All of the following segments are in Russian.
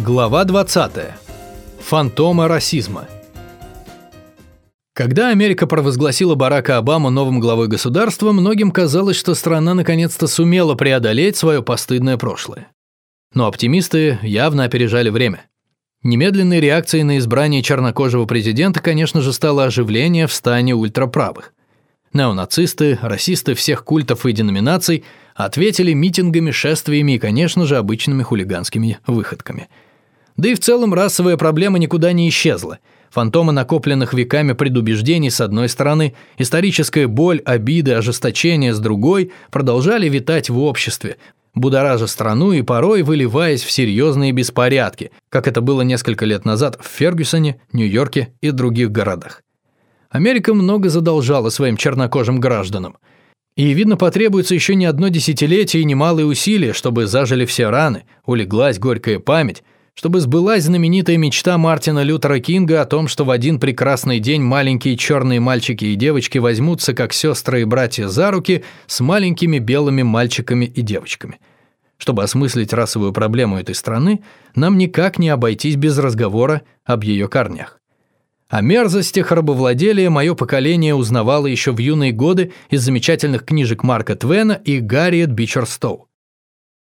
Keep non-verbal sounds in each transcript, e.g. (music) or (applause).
Глава 20. Фантомы расизма. Когда Америка провозгласила Барака Обаму новым главой государства, многим казалось, что страна наконец-то сумела преодолеть свое постыдное прошлое. Но оптимисты явно опережали время. Немедленной реакцией на избрание чернокожего президента, конечно же, стало оживление в стане ультраправых. Неонацисты, расисты всех культов и деноминаций ответили митингами, шествиями и, конечно же, обычными хулиганскими выходками – да и в целом расовая проблема никуда не исчезла. Фантомы накопленных веками предубеждений с одной стороны, историческая боль, обиды, ожесточение с другой продолжали витать в обществе, будоража страну и порой выливаясь в серьезные беспорядки, как это было несколько лет назад в Фергюсоне, Нью-Йорке и других городах. Америка много задолжала своим чернокожим гражданам. И, видно, потребуется еще не одно десятилетие и немалые усилия, чтобы зажили все раны, улеглась горькая память, чтобы сбылась знаменитая мечта Мартина Лютера Кинга о том, что в один прекрасный день маленькие черные мальчики и девочки возьмутся как сестры и братья за руки с маленькими белыми мальчиками и девочками. Чтобы осмыслить расовую проблему этой страны, нам никак не обойтись без разговора об ее корнях. О мерзостях рабовладелия мое поколение узнавало еще в юные годы из замечательных книжек Марка Твена и Гарриет Бичерстоу.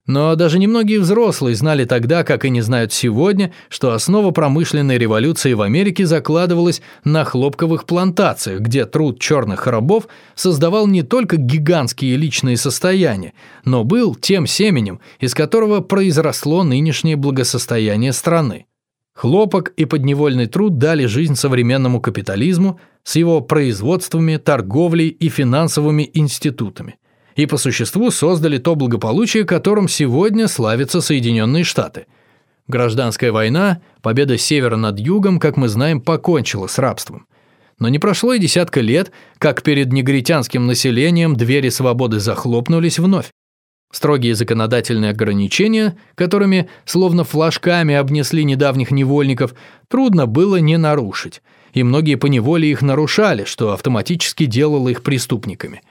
Но даже немногие взрослые знали тогда, как и не знают сегодня, что основа промышленной революции в Америке закладывалась на хлопковых плантациях, где труд черных рабов создавал не только гигантские личные состояния, но был тем семенем, из которого произросло нынешнее благосостояние страны. Хлопок и подневольный труд дали жизнь современному капитализму с его производствами, торговлей и финансовыми институтами – и по существу создали то благополучие, которым сегодня славятся Соединенные Штаты. Гражданская война, победа севера над югом, как мы знаем, покончила с рабством. Но не прошло и десятка лет, как перед негритянским населением двери свободы захлопнулись вновь. Строгие законодательные ограничения, которыми словно флажками обнесли недавних невольников, трудно было не нарушить, и многие поневоле их нарушали, что автоматически делало их преступниками –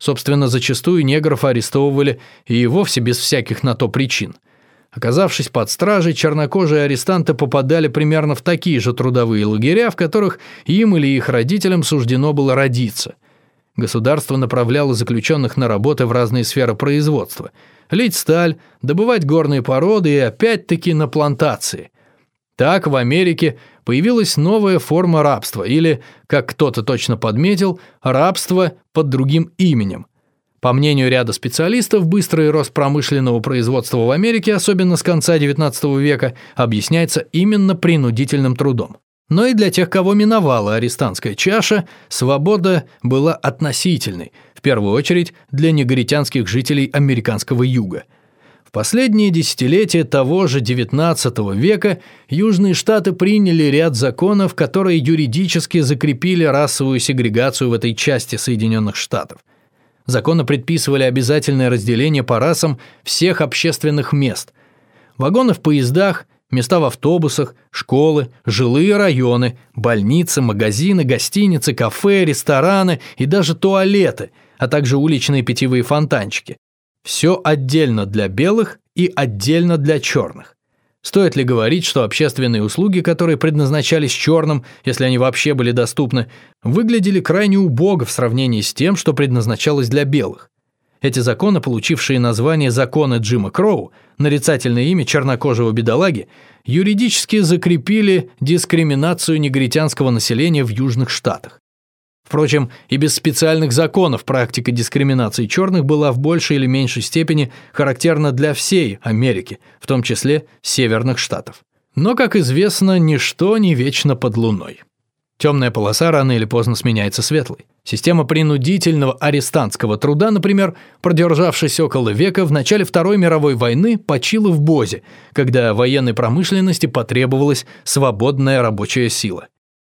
Собственно, зачастую негров арестовывали и вовсе без всяких на то причин. Оказавшись под стражей, чернокожие арестанты попадали примерно в такие же трудовые лагеря, в которых им или их родителям суждено было родиться. Государство направляло заключенных на работы в разные сферы производства. Лить сталь, добывать горные породы и опять-таки на плантации – так в Америке появилась новая форма рабства, или, как кто-то точно подметил, рабство под другим именем. По мнению ряда специалистов, быстрый рост промышленного производства в Америке, особенно с конца XIX века, объясняется именно принудительным трудом. Но и для тех, кого миновала арестантская чаша, свобода была относительной, в первую очередь для негритянских жителей американского юга – в последние десятилетия того же XIX века Южные Штаты приняли ряд законов, которые юридически закрепили расовую сегрегацию в этой части Соединенных Штатов. Законы предписывали обязательное разделение по расам всех общественных мест. Вагоны в поездах, места в автобусах, школы, жилые районы, больницы, магазины, гостиницы, кафе, рестораны и даже туалеты, а также уличные питьевые фонтанчики. Все отдельно для белых и отдельно для черных. Стоит ли говорить, что общественные услуги, которые предназначались черным, если они вообще были доступны, выглядели крайне убого в сравнении с тем, что предназначалось для белых? Эти законы, получившие название «законы Джима Кроу», нарицательное имя чернокожего бедолаги, юридически закрепили дискриминацию негритянского населения в Южных Штатах. Впрочем, и без специальных законов практика дискриминации черных была в большей или меньшей степени характерна для всей Америки, в том числе северных штатов. Но, как известно, ничто не вечно под луной. Темная полоса рано или поздно сменяется светлой. Система принудительного арестантского труда, например, продержавшись около века, в начале Второй мировой войны почила в Бозе, когда военной промышленности потребовалась свободная рабочая сила.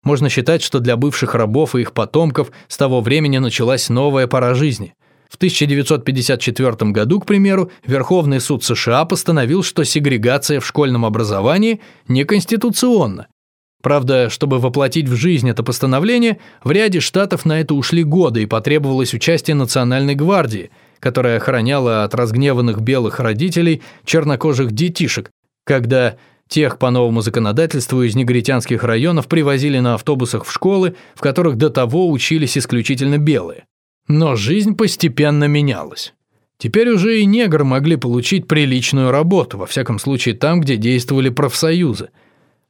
Можно считать, что для бывших рабов и их потомков с того времени началась новая пора жизни. В 1954 году, к примеру, Верховный суд США постановил, что сегрегация в школьном образовании неконституционна. Правда, чтобы воплотить в жизнь это постановление, в ряде штатов на это ушли годы и потребовалось участие Национальной гвардии, которая охраняла от разгневанных белых родителей чернокожих детишек, когда Тех по новому законодательству из негритянских районов привозили на автобусах в школы, в которых до того учились исключительно белые. Но жизнь постепенно менялась. Теперь уже и негры могли получить приличную работу, во всяком случае там, где действовали профсоюзы.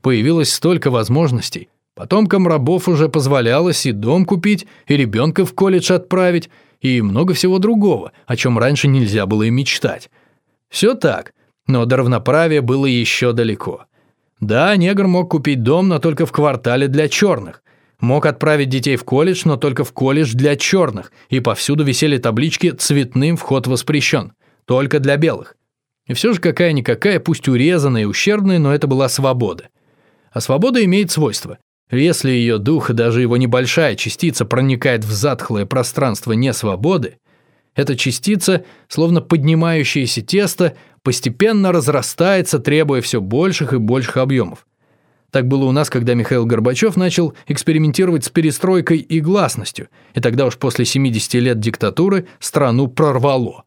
Появилось столько возможностей. Потомкам рабов уже позволялось и дом купить, и ребенка в колледж отправить, и много всего другого, о чем раньше нельзя было и мечтать. Все так, но до равноправия было еще далеко. Да, негр мог купить дом, но только в квартале для черных. Мог отправить детей в колледж, но только в колледж для черных, и повсюду висели таблички «Цветным вход воспрещен», только для белых. И все же какая-никакая, пусть урезанная и ущербная, но это была свобода. А свобода имеет свойство. Если ее дух даже его небольшая частица проникает в затхлое пространство несвободы, эта частица, словно поднимающееся тесто, постепенно разрастается, требуя все больших и больших объемов. Так было у нас, когда Михаил Горбачев начал экспериментировать с перестройкой и гласностью, и тогда уж после 70 лет диктатуры страну прорвало.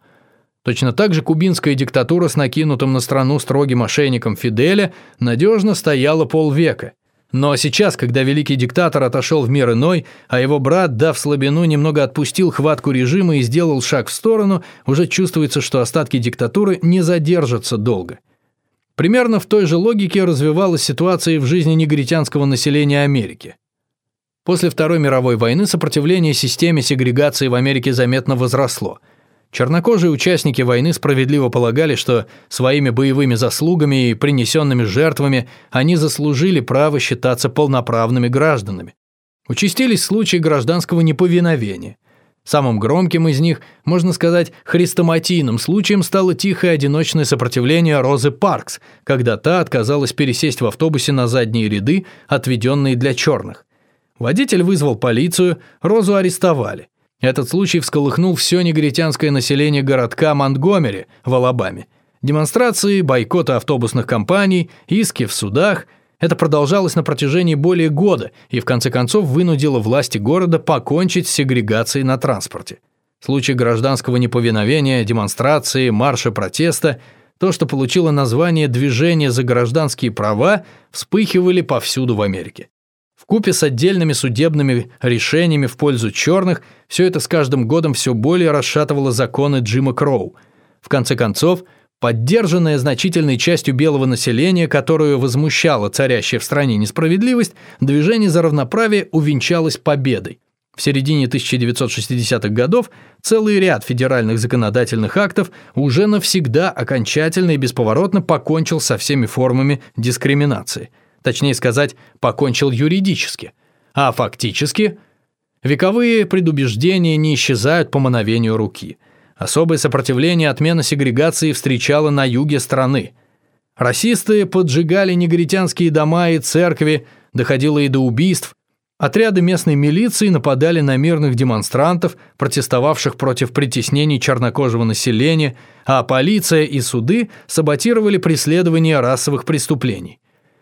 Точно так же кубинская диктатура с накинутым на страну строгим мошенником Фиделя надежно стояла полвека – но сейчас, когда великий диктатор отошел в мир иной, а его брат, дав слабину, немного отпустил хватку режима и сделал шаг в сторону, уже чувствуется, что остатки диктатуры не задержатся долго. Примерно в той же логике развивалась ситуация и в жизни негритянского населения Америки. После Второй мировой войны сопротивление системе сегрегации в Америке заметно возросло – Чернокожие участники войны справедливо полагали, что своими боевыми заслугами и принесенными жертвами они заслужили право считаться полноправными гражданами. Участились случаи гражданского неповиновения. Самым громким из них, можно сказать, хрестоматийным случаем стало тихое одиночное сопротивление Розы Паркс, когда та отказалась пересесть в автобусе на задние ряды, отведенные для черных. Водитель вызвал полицию, Розу арестовали – этот случай всколыхнул все негритянское население городка Монтгомери в Алабаме. Демонстрации, бойкоты автобусных компаний, иски в судах – это продолжалось на протяжении более года и в конце концов вынудило власти города покончить с сегрегацией на транспорте. Случаи гражданского неповиновения, демонстрации, марша протеста – то, что получило название «движение за гражданские права», вспыхивали повсюду в Америке. Вкупе с отдельными судебными решениями в пользу черных, все это с каждым годом все более расшатывало законы Джима Кроу. В конце концов, поддержанная значительной частью белого населения, которую возмущала царящая в стране несправедливость, движение за равноправие увенчалось победой. В середине 1960-х годов целый ряд федеральных законодательных актов уже навсегда окончательно и бесповоротно покончил со всеми формами дискриминации – точнее сказать, покончил юридически, а фактически вековые предубеждения не исчезают по мановению руки. Особое сопротивление отмена сегрегации встречало на юге страны. Расисты поджигали негритянские дома и церкви, доходило и до убийств. Отряды местной милиции нападали на мирных демонстрантов, протестовавших против притеснений чернокожего населения, а полиция и суды саботировали преследование расовых преступлений.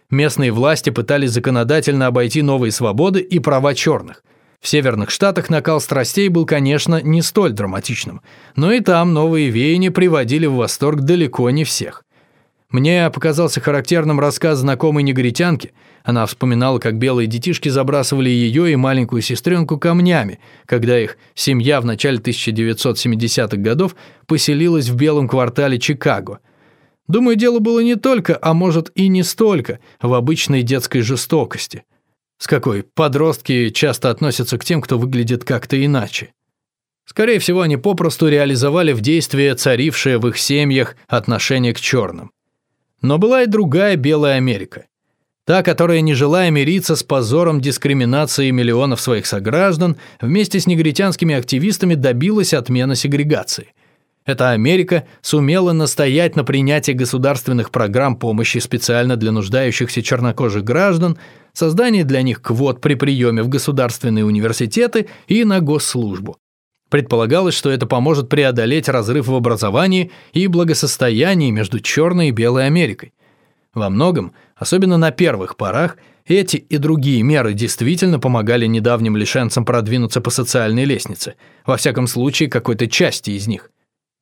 Местные власти пытались законодательно обойти новые свободы и права черных. В северных штатах накал страстей был, конечно, не столь драматичным, но и там новые веяния приводили в восторг далеко не всех. Мне показался характерным рассказ знакомой негритянки. Она вспоминала, как белые детишки забрасывали ее и маленькую сестренку камнями, когда их семья в начале 1970-х годов поселилась в белом квартале Чикаго – Думаю, дело было не только, а может и не столько, в обычной детской жестокости. С какой подростки часто относятся к тем, кто выглядит как-то иначе. Скорее всего, они попросту реализовали в действии царившее в их семьях отношение к черным. Но была и другая белая Америка. Та, которая, не желая мириться с позором дискриминации миллионов своих сограждан, вместе с негритянскими активистами добилась отмены сегрегации – эта Америка сумела настоять на принятии государственных программ помощи специально для нуждающихся чернокожих граждан, создании для них квот при приеме в государственные университеты и на госслужбу. Предполагалось, что это поможет преодолеть разрыв в образовании и благосостоянии между черной и белой Америкой. Во многом, особенно на первых порах, эти и другие меры действительно помогали недавним лишенцам продвинуться по социальной лестнице, во всяком случае какой-то части из них.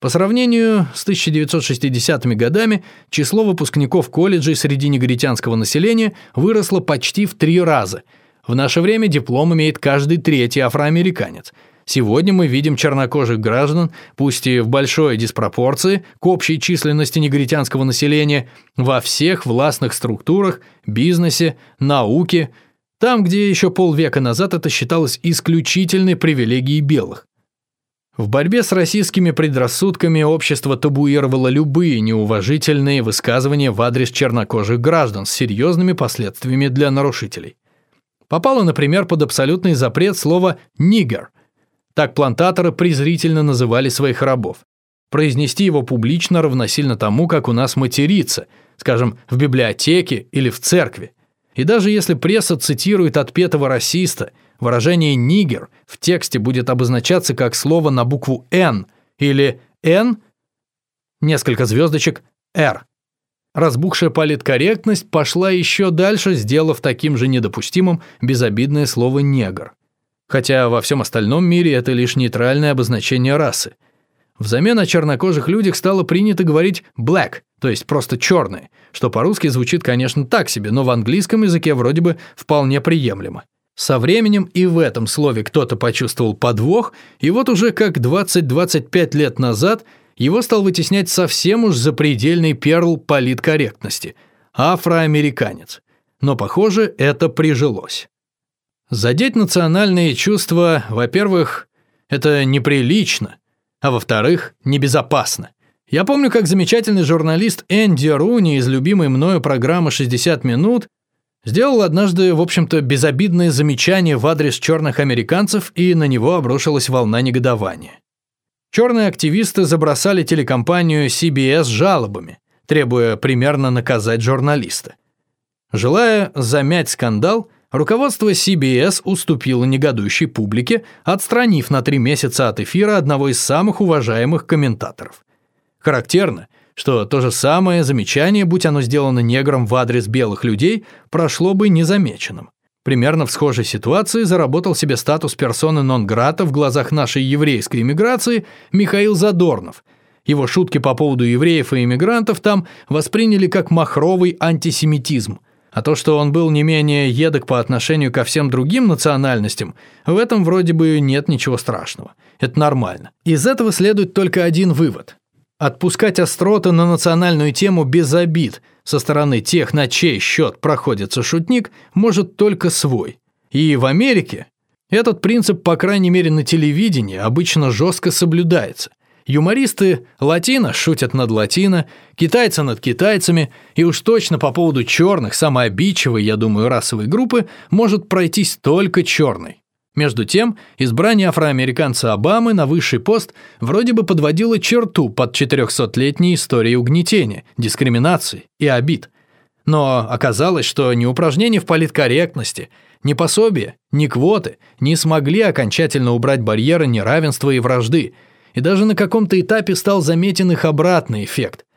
По сравнению с 1960-ми годами, число выпускников колледжей среди негритянского населения выросло почти в три раза. В наше время диплом имеет каждый третий афроамериканец. Сегодня мы видим чернокожих граждан, пусть и в большой диспропорции к общей численности негритянского населения, во всех властных структурах, бизнесе, науке, там, где еще полвека назад это считалось исключительной привилегией белых. В борьбе с российскими предрассудками общество табуировало любые неуважительные высказывания в адрес чернокожих граждан с серьезными последствиями для нарушителей. Попало, например, под абсолютный запрет слова «нигер». Так плантаторы презрительно называли своих рабов. Произнести его публично равносильно тому, как у нас материться, скажем, в библиотеке или в церкви. И даже если пресса цитирует отпетого расиста – Выражение «нигер» в тексте будет обозначаться как слово на букву «Н» или «Н» несколько звездочек «Р». Разбухшая политкорректность пошла еще дальше, сделав таким же недопустимым безобидное слово «негр». Хотя во всем остальном мире это лишь нейтральное обозначение расы. Взамен о чернокожих людях стало принято говорить «black», то есть просто «черные», что по-русски звучит, конечно, так себе, но в английском языке вроде бы вполне приемлемо. Со временем и в этом слове кто-то почувствовал подвох, и вот уже как 20-25 лет назад его стал вытеснять совсем уж запредельный перл политкорректности – афроамериканец. Но, похоже, это прижилось. Задеть национальные чувства, во-первых, это неприлично, а во-вторых, небезопасно. Я помню, как замечательный журналист Энди Руни из любимой мною программы «60 минут» Сделал однажды, в общем-то, безобидное замечание в адрес черных американцев, и на него обрушилась волна негодования. Черные активисты забросали телекомпанию CBS жалобами, требуя примерно наказать журналиста. Желая замять скандал, руководство CBS уступило негодующей публике, отстранив на три месяца от эфира одного из самых уважаемых комментаторов. Характерно, что то же самое замечание, будь оно сделано негром в адрес белых людей, прошло бы незамеченным. Примерно в схожей ситуации заработал себе статус персоны нон-грата в глазах нашей еврейской иммиграции Михаил Задорнов. Его шутки по поводу евреев и иммигрантов там восприняли как махровый антисемитизм. А то, что он был не менее едок по отношению ко всем другим национальностям, в этом вроде бы нет ничего страшного. Это нормально. Из этого следует только один вывод. Отпускать остроты на национальную тему без обид со стороны тех, на чей счет проходится шутник, может только свой. И в Америке этот принцип, по крайней мере на телевидении, обычно жестко соблюдается. Юмористы латино шутят над латино, китайцы над китайцами, и уж точно по поводу черных, самой обидчивой, я думаю, расовой группы, может пройтись только черный. Между тем, избрание афроамериканца Обамы на высший пост вроде бы подводило черту под 400-летней историей угнетения, дискриминации и обид. Но оказалось, что ни упражнения в политкорректности, ни пособия, ни квоты не смогли окончательно убрать барьеры неравенства и вражды, и даже на каком-то этапе стал заметен их обратный эффект –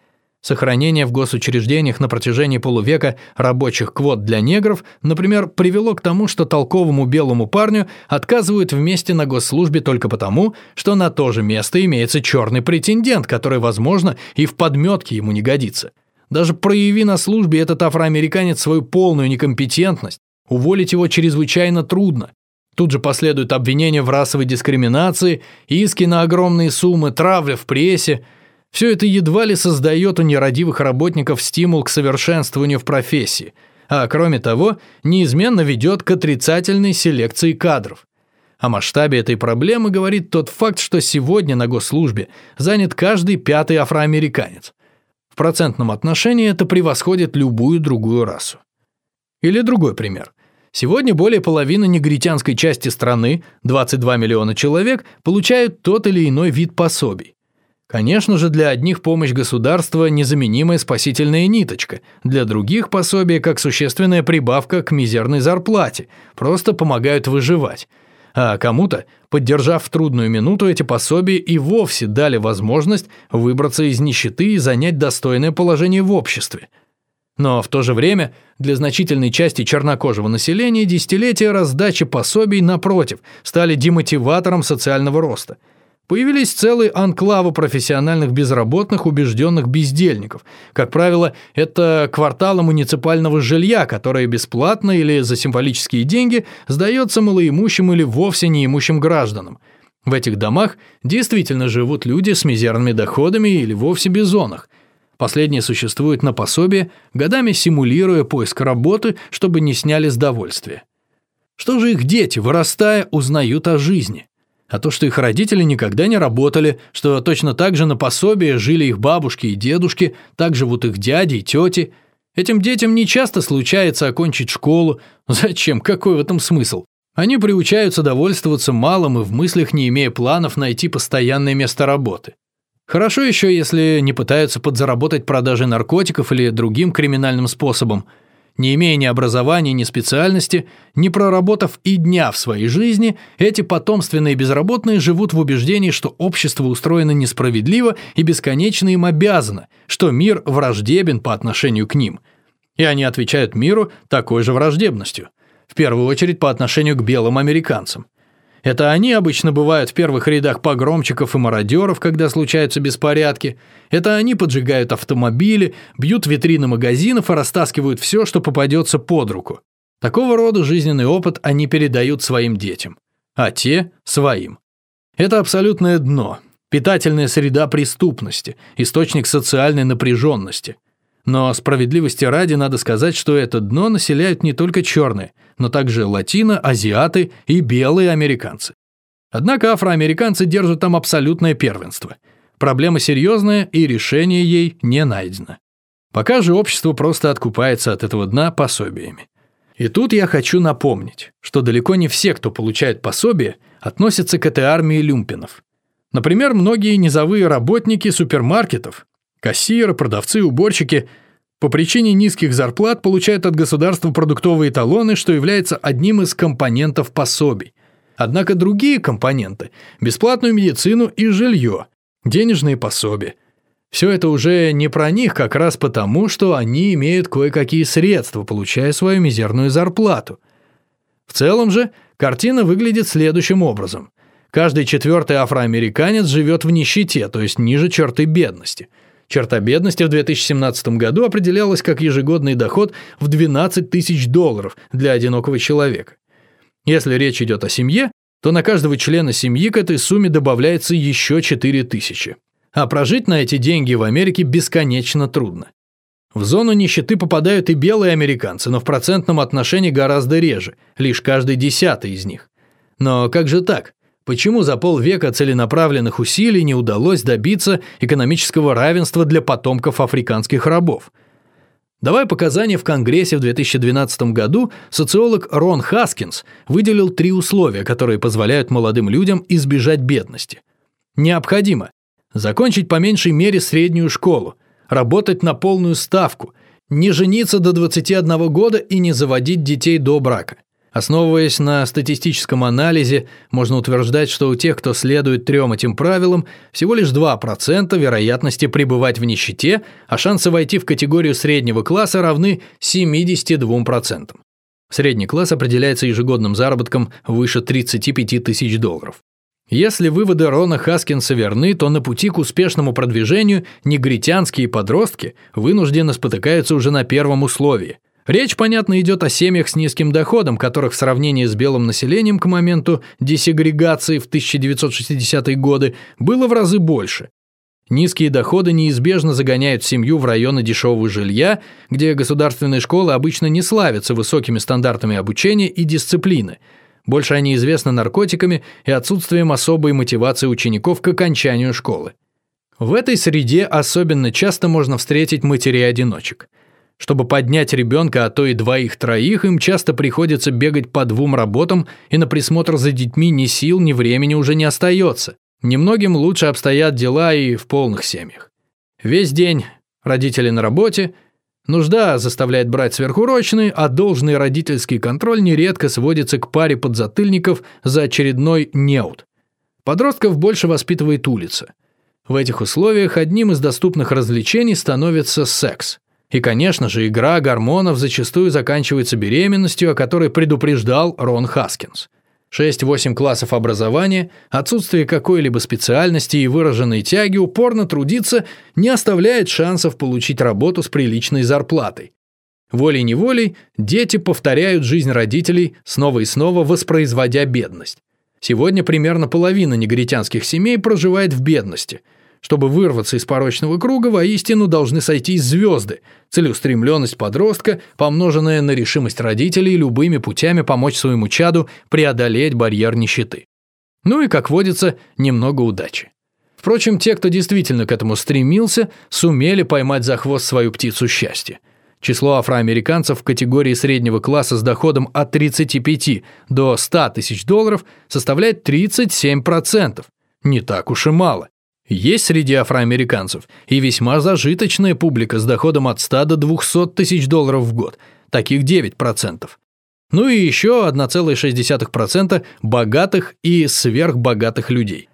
Сохранение в госучреждениях на протяжении полувека рабочих квот для негров, например, привело к тому, что толковому белому парню отказывают в месте на госслужбе только потому, что на то же место имеется черный претендент, который, возможно, и в подметке ему не годится. Даже прояви на службе этот афроамериканец свою полную некомпетентность, уволить его чрезвычайно трудно. Тут же последуют обвинения в расовой дискриминации, иски на огромные суммы, травля в прессе – все это едва ли создает у нерадивых работников стимул к совершенствованию в профессии, а кроме того, неизменно ведет к отрицательной селекции кадров. О масштабе этой проблемы говорит тот факт, что сегодня на госслужбе занят каждый пятый афроамериканец. В процентном отношении это превосходит любую другую расу. Или другой пример. Сегодня более половины негритянской части страны, 22 миллиона человек, получают тот или иной вид пособий. Конечно же, для одних помощь государства – незаменимая спасительная ниточка, для других пособие как существенная прибавка к мизерной зарплате, просто помогают выживать. А кому-то, поддержав в трудную минуту, эти пособия и вовсе дали возможность выбраться из нищеты и занять достойное положение в обществе. Но в то же время для значительной части чернокожего населения десятилетия раздачи пособий, напротив, стали демотиватором социального роста – Появились целые анклавы профессиональных безработных, убежденных бездельников. Как правило, это кварталы муниципального жилья, которое бесплатно или за символические деньги сдается малоимущим или вовсе неимущим гражданам. В этих домах действительно живут люди с мизерными доходами или вовсе без зонах. Последние существуют на пособие, годами симулируя поиск работы, чтобы не сняли с довольствия. Что же их дети, вырастая, узнают о жизни? А то, что их родители никогда не работали, что точно так же на пособие жили их бабушки и дедушки, так живут их дяди и тети. Этим детям не часто случается окончить школу. (laughs) Зачем? Какой в этом смысл? Они приучаются довольствоваться малым и в мыслях не имея планов найти постоянное место работы. Хорошо еще, если не пытаются подзаработать продажей наркотиков или другим криминальным способом – не имея ни образования, ни специальности, не проработав и дня в своей жизни, эти потомственные безработные живут в убеждении, что общество устроено несправедливо и бесконечно им обязано, что мир враждебен по отношению к ним. И они отвечают миру такой же враждебностью. В первую очередь по отношению к белым американцам. Это они обычно бывают в первых рядах погромчиков и мародеров, когда случаются беспорядки. Это они поджигают автомобили, бьют витрины магазинов и растаскивают все, что попадется под руку. Такого рода жизненный опыт они передают своим детям, а те – своим. Это абсолютное дно, питательная среда преступности, источник социальной напряженности. Но справедливости ради надо сказать, что это дно населяют не только черные, но также латино, азиаты и белые американцы. Однако афроамериканцы держат там абсолютное первенство. Проблема серьезная, и решение ей не найдено. Пока же общество просто откупается от этого дна пособиями. И тут я хочу напомнить, что далеко не все, кто получает пособие, относятся к этой армии люмпинов. Например, многие низовые работники супермаркетов Кассиры, продавцы, уборщики по причине низких зарплат получают от государства продуктовые талоны, что является одним из компонентов пособий. Однако другие компоненты – бесплатную медицину и жилье, денежные пособия – все это уже не про них как раз потому, что они имеют кое-какие средства, получая свою мизерную зарплату. В целом же картина выглядит следующим образом. Каждый четвертый афроамериканец живет в нищете, то есть ниже черты бедности – Черта бедности в 2017 году определялась как ежегодный доход в 12 тысяч долларов для одинокого человека. Если речь идет о семье, то на каждого члена семьи к этой сумме добавляется еще 4 тысячи. А прожить на эти деньги в Америке бесконечно трудно. В зону нищеты попадают и белые американцы, но в процентном отношении гораздо реже, лишь каждый десятый из них. Но как же так? Почему за полвека целенаправленных усилий не удалось добиться экономического равенства для потомков африканских рабов? Давая показания в Конгрессе в 2012 году, социолог Рон Хаскинс выделил три условия, которые позволяют молодым людям избежать бедности. Необходимо закончить по меньшей мере среднюю школу, работать на полную ставку, не жениться до 21 года и не заводить детей до брака. Основываясь на статистическом анализе, можно утверждать, что у тех, кто следует трем этим правилам, всего лишь 2% вероятности пребывать в нищете, а шансы войти в категорию среднего класса равны 72%. Средний класс определяется ежегодным заработком выше 35 тысяч долларов. Если выводы Рона Хаскинса верны, то на пути к успешному продвижению негритянские подростки вынуждены спотыкаются уже на первом условии Речь, понятно, идет о семьях с низким доходом, которых в сравнении с белым населением к моменту десегрегации в 1960-е годы было в разы больше. Низкие доходы неизбежно загоняют семью в районы дешевого жилья, где государственные школы обычно не славятся высокими стандартами обучения и дисциплины. Больше они известны наркотиками и отсутствием особой мотивации учеников к окончанию школы. В этой среде особенно часто можно встретить матерей-одиночек – чтобы поднять ребенка, а то и двоих-троих, им часто приходится бегать по двум работам, и на присмотр за детьми ни сил, ни времени уже не остается. Немногим лучше обстоят дела и в полных семьях. Весь день родители на работе, нужда заставляет брать сверхурочные, а должный родительский контроль нередко сводится к паре подзатыльников за очередной неуд. Подростков больше воспитывает улица. В этих условиях одним из доступных развлечений становится секс – и, конечно же, игра гормонов зачастую заканчивается беременностью, о которой предупреждал Рон Хаскинс. 6-8 классов образования, отсутствие какой-либо специальности и выраженной тяги упорно трудиться не оставляет шансов получить работу с приличной зарплатой. Волей-неволей дети повторяют жизнь родителей, снова и снова воспроизводя бедность. Сегодня примерно половина негритянских семей проживает в бедности – чтобы вырваться из порочного круга, воистину должны сойтись звезды, целеустремленность подростка, помноженная на решимость родителей любыми путями помочь своему чаду преодолеть барьер нищеты. Ну и, как водится, немного удачи. Впрочем, те, кто действительно к этому стремился, сумели поймать за хвост свою птицу счастья. Число афроамериканцев в категории среднего класса с доходом от 35 до 100 тысяч долларов составляет 37%. Не так уж и мало. Есть среди афроамериканцев и весьма зажиточная публика с доходом от 100 до 200 тысяч долларов в год, таких 9%. Ну и еще 1,6% богатых и сверхбогатых людей.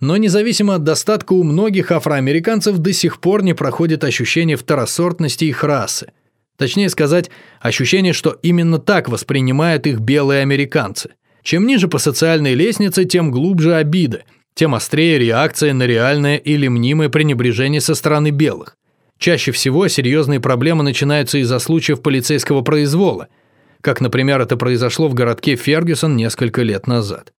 Но независимо от достатка у многих афроамериканцев до сих пор не проходит ощущение второсортности их расы. Точнее сказать, ощущение, что именно так воспринимают их белые американцы. Чем ниже по социальной лестнице, тем глубже обида – тем острее реакция на реальное или мнимое пренебрежение со стороны белых. Чаще всего серьезные проблемы начинаются из-за случаев полицейского произвола, как, например, это произошло в городке Фергюсон несколько лет назад.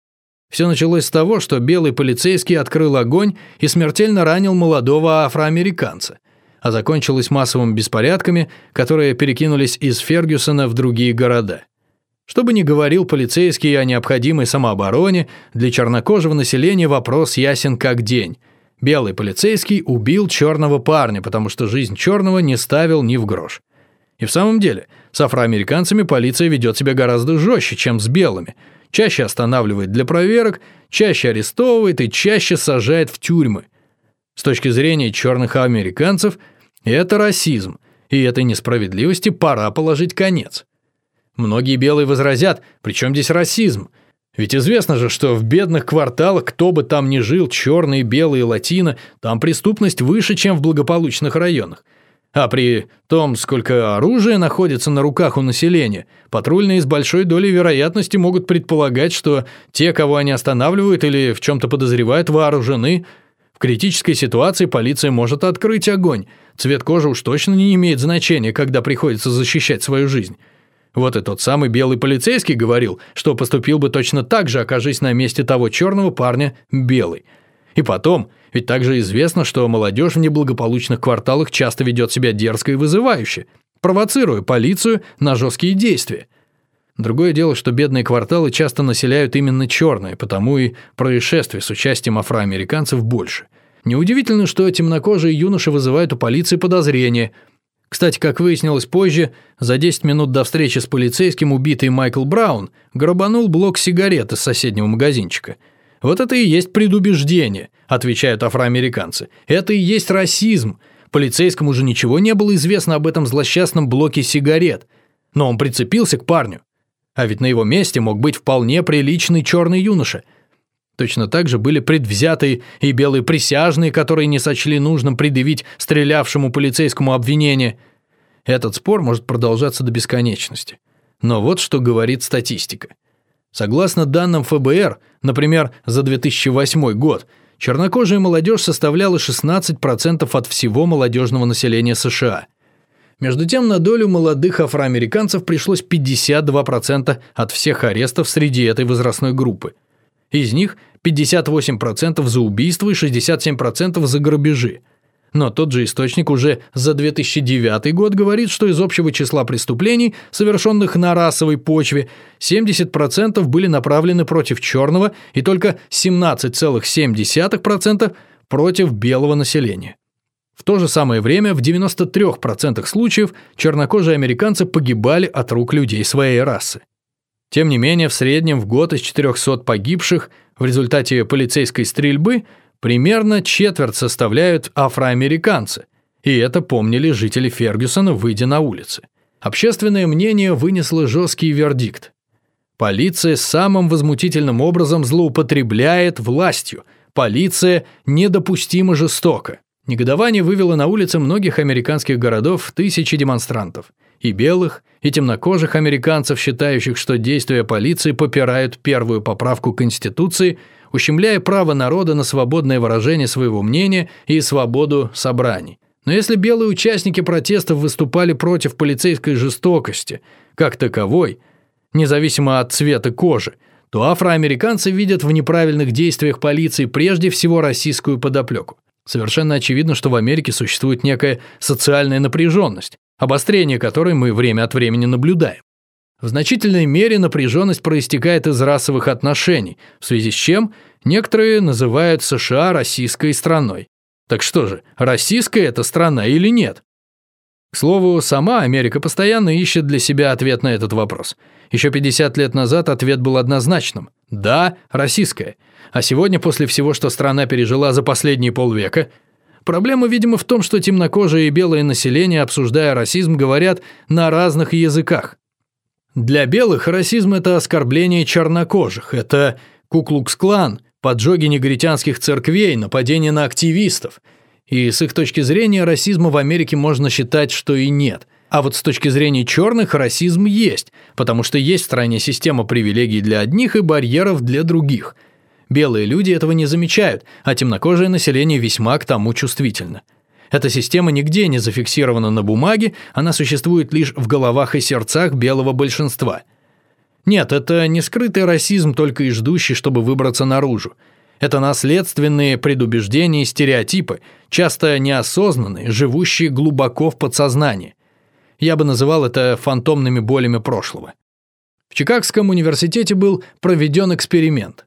Все началось с того, что белый полицейский открыл огонь и смертельно ранил молодого афроамериканца, а закончилось массовыми беспорядками, которые перекинулись из Фергюсона в другие города. Что бы ни говорил полицейский о необходимой самообороне, для чернокожего населения вопрос ясен как день. Белый полицейский убил черного парня, потому что жизнь черного не ставил ни в грош. И в самом деле, с афроамериканцами полиция ведет себя гораздо жестче, чем с белыми. Чаще останавливает для проверок, чаще арестовывает и чаще сажает в тюрьмы. С точки зрения черных американцев, это расизм, и этой несправедливости пора положить конец. Многие белые возразят, причем здесь расизм? Ведь известно же, что в бедных кварталах, кто бы там ни жил, черные, белые, латино, там преступность выше, чем в благополучных районах. А при том, сколько оружия находится на руках у населения, патрульные с большой долей вероятности могут предполагать, что те, кого они останавливают или в чем-то подозревают, вооружены. В критической ситуации полиция может открыть огонь. Цвет кожи уж точно не имеет значения, когда приходится защищать свою жизнь. Вот и тот самый белый полицейский говорил, что поступил бы точно так же, окажись на месте того черного парня белый. И потом, ведь также известно, что молодежь в неблагополучных кварталах часто ведет себя дерзко и вызывающе, провоцируя полицию на жесткие действия. Другое дело, что бедные кварталы часто населяют именно черные, потому и происшествий с участием афроамериканцев больше. Неудивительно, что темнокожие юноши вызывают у полиции подозрения – кстати, как выяснилось позже, за 10 минут до встречи с полицейским убитый Майкл Браун грабанул блок сигарет из соседнего магазинчика. Вот это и есть предубеждение, отвечают афроамериканцы. Это и есть расизм. Полицейскому же ничего не было известно об этом злосчастном блоке сигарет. Но он прицепился к парню. А ведь на его месте мог быть вполне приличный черный юноша – Точно так же были предвзятые и белые присяжные, которые не сочли нужным предъявить стрелявшему полицейскому обвинение. Этот спор может продолжаться до бесконечности. Но вот что говорит статистика. Согласно данным ФБР, например, за 2008 год, чернокожая молодежь составляла 16% от всего молодежного населения США. Между тем, на долю молодых афроамериканцев пришлось 52% от всех арестов среди этой возрастной группы – из них 58% за убийство и 67% за грабежи. Но тот же источник уже за 2009 год говорит, что из общего числа преступлений, совершенных на расовой почве, 70% были направлены против черного и только 17,7% против белого населения. В то же самое время в 93% случаев чернокожие американцы погибали от рук людей своей расы. Тем не менее, в среднем в год из 400 погибших в результате полицейской стрельбы примерно четверть составляют афроамериканцы, и это помнили жители Фергюсона, выйдя на улицы. Общественное мнение вынесло жесткий вердикт. Полиция самым возмутительным образом злоупотребляет властью. Полиция недопустимо жестока. Негодование вывело на улицы многих американских городов тысячи демонстрантов. И белых, и темнокожих американцев, считающих, что действия полиции попирают первую поправку Конституции, ущемляя право народа на свободное выражение своего мнения и свободу собраний. Но если белые участники протестов выступали против полицейской жестокости, как таковой, независимо от цвета кожи, то афроамериканцы видят в неправильных действиях полиции прежде всего российскую подоплеку. Совершенно очевидно, что в Америке существует некая социальная напряженность, обострение которой мы время от времени наблюдаем. В значительной мере напряженность проистекает из расовых отношений, в связи с чем некоторые называют США российской страной. Так что же, российская это страна или нет? К слову, сама Америка постоянно ищет для себя ответ на этот вопрос. Еще 50 лет назад ответ был однозначным. Да, российская. А сегодня, после всего, что страна пережила за последние полвека, проблема, видимо, в том, что темнокожие и белое население, обсуждая расизм, говорят на разных языках. Для белых расизм – это оскорбление чернокожих, это Куклукс-клан, поджоги негритянских церквей, нападения на активистов. И с их точки зрения расизма в Америке можно считать, что и нет. А вот с точки зрения черных расизм есть, потому что есть в стране система привилегий для одних и барьеров для других. Белые люди этого не замечают, а темнокожее население весьма к тому чувствительно. Эта система нигде не зафиксирована на бумаге, она существует лишь в головах и сердцах белого большинства – нет, это не скрытый расизм, только и ждущий, чтобы выбраться наружу. Это наследственные предубеждения и стереотипы, часто неосознанные, живущие глубоко в подсознании. Я бы называл это фантомными болями прошлого. В Чикагском университете был проведен эксперимент.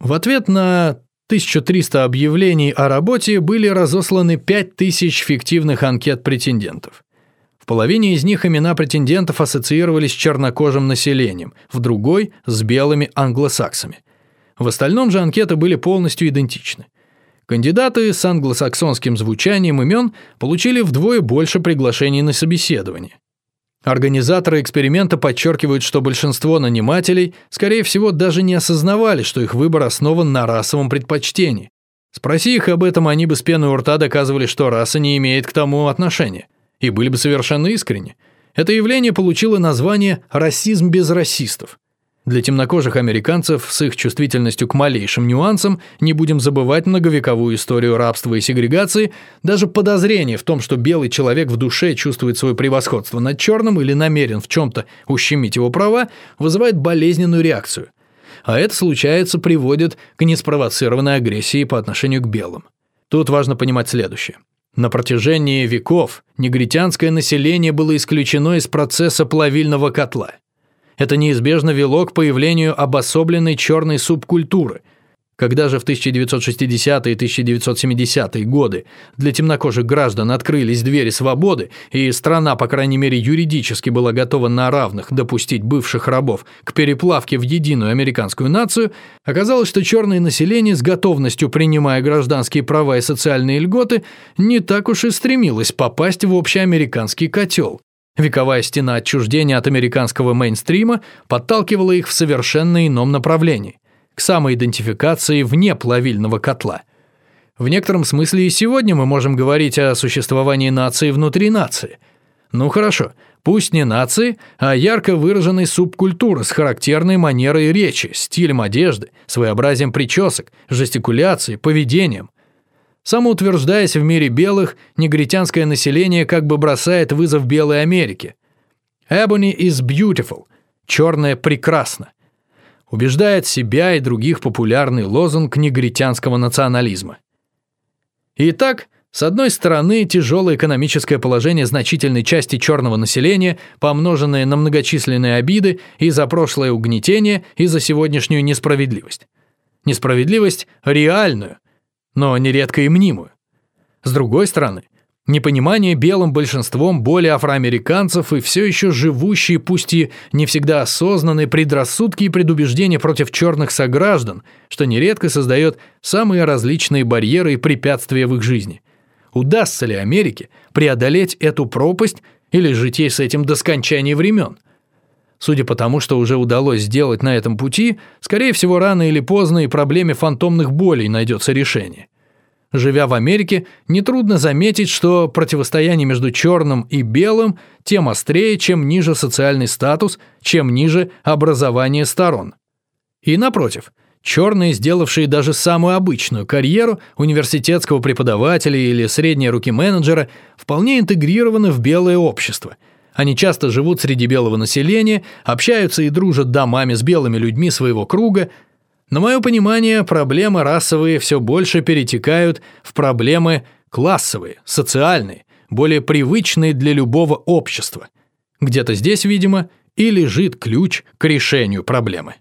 В ответ на 1300 объявлений о работе были разосланы 5000 фиктивных анкет претендентов. В половине из них имена претендентов ассоциировались с чернокожим населением, в другой – с белыми англосаксами. В остальном же анкеты были полностью идентичны. Кандидаты с англосаксонским звучанием имен получили вдвое больше приглашений на собеседование. Организаторы эксперимента подчеркивают, что большинство нанимателей, скорее всего, даже не осознавали, что их выбор основан на расовом предпочтении. Спроси их об этом, они бы с пеной у рта доказывали, что раса не имеет к тому отношения и были бы совершенно искренни. Это явление получило название «расизм без расистов». Для темнокожих американцев с их чувствительностью к малейшим нюансам не будем забывать многовековую историю рабства и сегрегации, даже подозрение в том, что белый человек в душе чувствует свое превосходство над черным или намерен в чем-то ущемить его права, вызывает болезненную реакцию. А это, случается, приводит к неспровоцированной агрессии по отношению к белым. Тут важно понимать следующее. На протяжении веков негритянское население было исключено из процесса плавильного котла. Это неизбежно вело к появлению обособленной черной субкультуры – когда же в 1960-е и 1970-е годы для темнокожих граждан открылись двери свободы, и страна, по крайней мере юридически, была готова на равных допустить бывших рабов к переплавке в единую американскую нацию, оказалось, что черное население с готовностью принимая гражданские права и социальные льготы не так уж и стремилось попасть в общеамериканский котел. Вековая стена отчуждения от американского мейнстрима подталкивала их в совершенно ином направлении к самоидентификации вне плавильного котла. В некотором смысле и сегодня мы можем говорить о существовании нации внутри нации. Ну хорошо, пусть не нации, а ярко выраженной субкультуры с характерной манерой речи, стилем одежды, своеобразием причесок, жестикуляцией, поведением. Самоутверждаясь в мире белых, негритянское население как бы бросает вызов Белой Америке. «Ebony is beautiful» – «черное прекрасно» убеждает себя и других популярный лозунг негритянского национализма. Итак, с одной стороны, тяжелое экономическое положение значительной части черного населения, помноженное на многочисленные обиды и за прошлое угнетение, и за сегодняшнюю несправедливость. Несправедливость реальную, но нередко и мнимую. С другой стороны – Непонимание белым большинством боли афроамериканцев и все еще живущие, пусть и не всегда осознанные предрассудки и предубеждения против черных сограждан, что нередко создает самые различные барьеры и препятствия в их жизни. Удастся ли Америке преодолеть эту пропасть или жить ей с этим до скончания времен? Судя по тому, что уже удалось сделать на этом пути, скорее всего, рано или поздно и проблеме фантомных болей найдется решение. Живя в Америке, нетрудно заметить, что противостояние между черным и белым тем острее, чем ниже социальный статус, чем ниже образование сторон. И напротив, черные, сделавшие даже самую обычную карьеру университетского преподавателя или средней руки менеджера, вполне интегрированы в белое общество. Они часто живут среди белого населения, общаются и дружат домами с белыми людьми своего круга, на мое понимание, проблемы расовые все больше перетекают в проблемы классовые, социальные, более привычные для любого общества. Где-то здесь, видимо, и лежит ключ к решению проблемы.